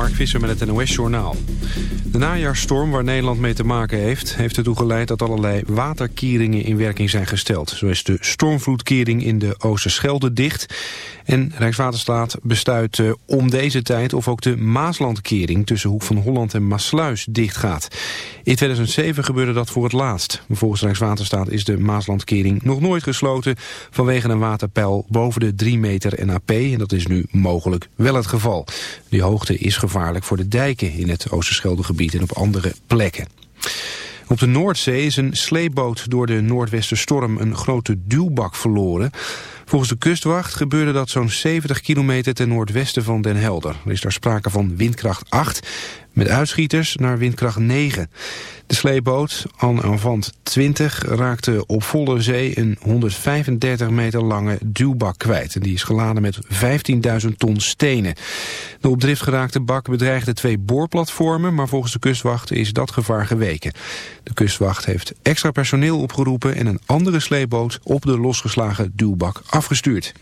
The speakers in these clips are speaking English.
Mark Visser met het NOS-journaal. De najaarstorm waar Nederland mee te maken heeft... heeft ertoe geleid dat allerlei waterkeringen in werking zijn gesteld. Zo is de stormvloedkering in de Oosterschelde dicht... en Rijkswaterstaat bestuit uh, om deze tijd... of ook de Maaslandkering tussen Hoek van Holland en Maasluis dicht gaat. In 2007 gebeurde dat voor het laatst. Volgens Rijkswaterstaat is de Maaslandkering nog nooit gesloten... vanwege een waterpeil boven de 3 meter NAP... en dat is nu mogelijk wel het geval. Die hoogte is gevaarlijk voor de dijken in het Oosterscheldegebied en op andere plekken. Op de Noordzee is een sleepboot door de noordwesterstorm een grote duwbak verloren. Volgens de kustwacht gebeurde dat zo'n 70 kilometer ten noordwesten van Den Helder. Er is daar sprake van windkracht 8 met uitschieters naar windkracht 9. De sleepboot An Avant 20 raakte op volle zee een 135 meter lange duwbak kwijt. En die is geladen met 15.000 ton stenen. De op drift geraakte bak bedreigde twee boorplatformen, maar volgens de kustwacht is dat gevaar geweken. De kustwacht heeft extra personeel opgeroepen en een andere sleepboot op de losgeslagen duwbak afgestuurd.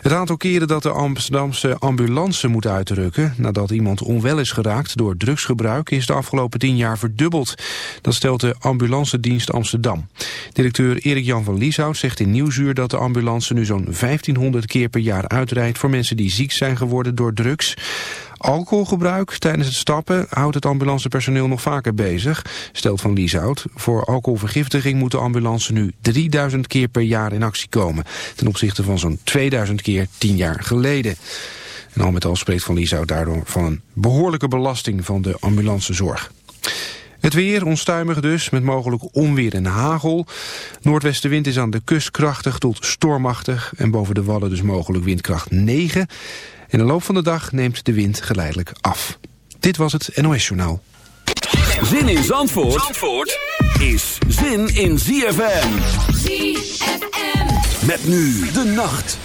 Het aantal keren dat de Amsterdamse ambulance moet uitrukken... nadat iemand onwel is geraakt door drugsgebruik... is de afgelopen tien jaar verdubbeld. Dat stelt de Ambulancedienst Amsterdam. Directeur Erik-Jan van Lieshout zegt in Nieuwsuur... dat de ambulance nu zo'n 1500 keer per jaar uitrijdt... voor mensen die ziek zijn geworden door drugs. Alcoholgebruik tijdens het stappen houdt het ambulancepersoneel nog vaker bezig, stelt Van Lieshout. Voor alcoholvergiftiging moet de ambulance nu 3000 keer per jaar in actie komen, ten opzichte van zo'n 2000 keer 10 jaar geleden. En al met al spreekt Van Lieshout daardoor van een behoorlijke belasting van de ambulancezorg. Het weer onstuimig dus, met mogelijk onweer en hagel. Noordwestenwind is aan de kust krachtig tot stormachtig... en boven de wallen dus mogelijk windkracht 9. In de loop van de dag neemt de wind geleidelijk af. Dit was het NOS Journaal. Zin in Zandvoort, Zandvoort is zin in ZFM. ZFM. Met nu de nacht.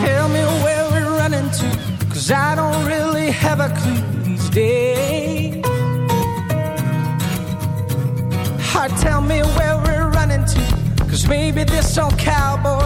Tell me where we're running to, cause I don't really have a clue these days. Heart, tell me where we're running to, cause maybe this old cowboy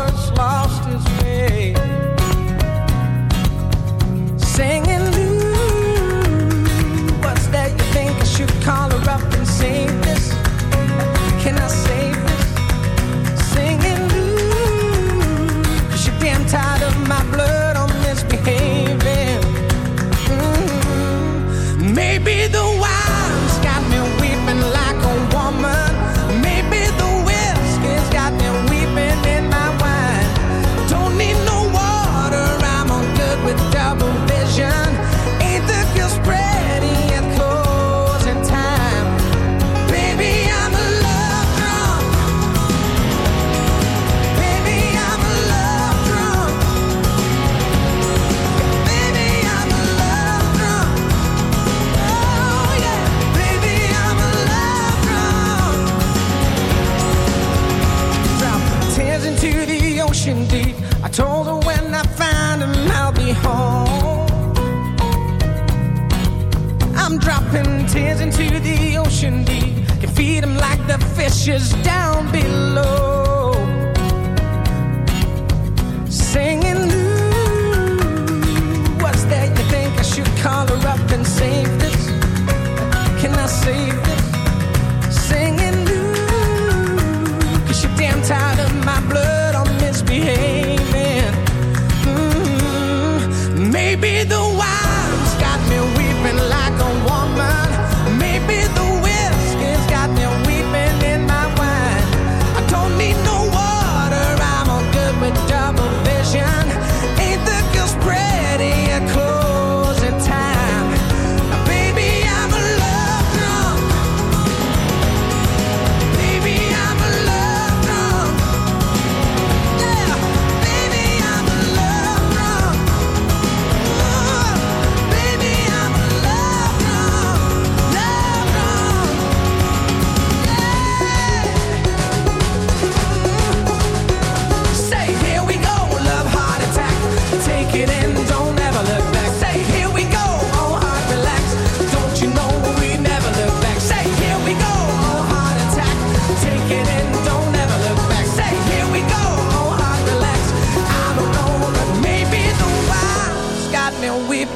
bushes down below Singing ooh, what's that you think I should call her up and save this? Can I save this? Singing ooh, cause you're damn tired of my blood on misbehaving mm -hmm. Maybe the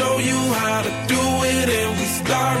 show you how to do it and we start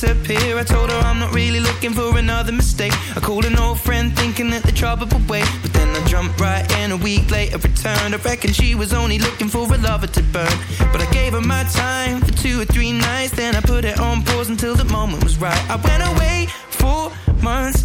disappear. I told her I'm not really looking for another mistake. I called an old friend thinking that the trouble would wait. But right in a week later, returned. I reckon she was only looking for a lover to burn. But I gave her my time for two or three nights. Then I put it on pause until the moment was right. I went away for months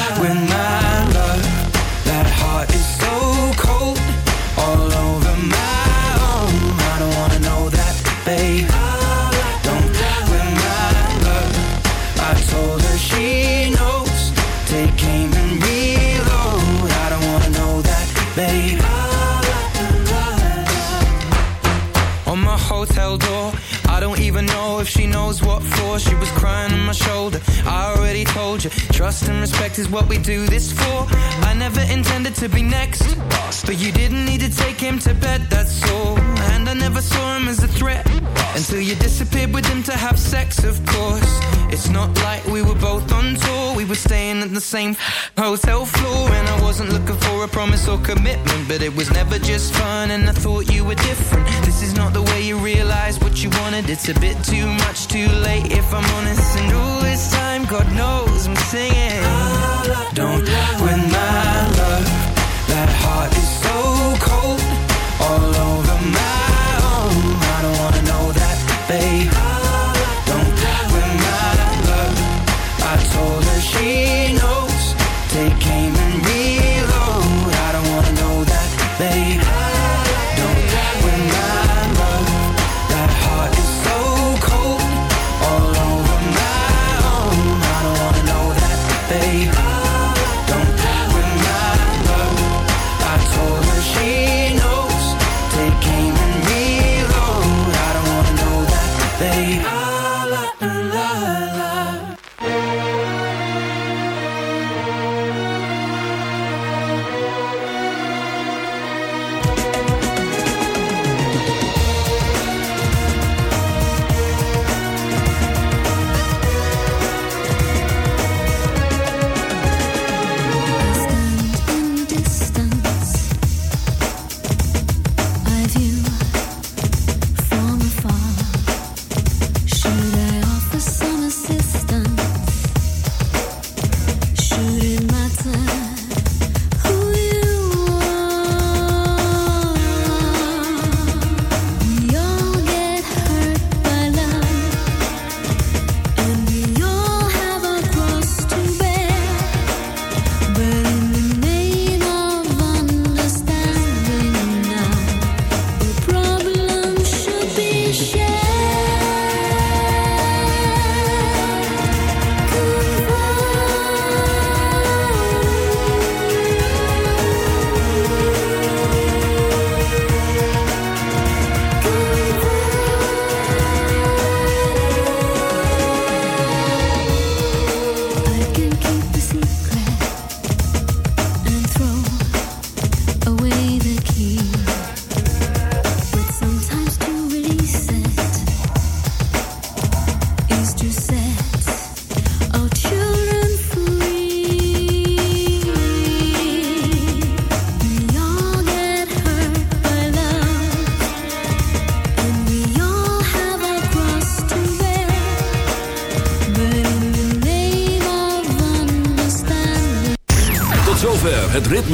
what we do this for. I never intended to be next, but you didn't need to take him to bed, that's all. And I never saw him as a threat until you disappeared with him to have sex, of course. It's not like we were both on tour, we were staying at the same hotel floor. Promise or commitment, but it was never just fun. And I thought you were different. This is not the way you realize what you wanted. It's a bit too much, too late, if I'm honest. And all this time, God knows I'm singing. Don't win my love. That heart is so cold.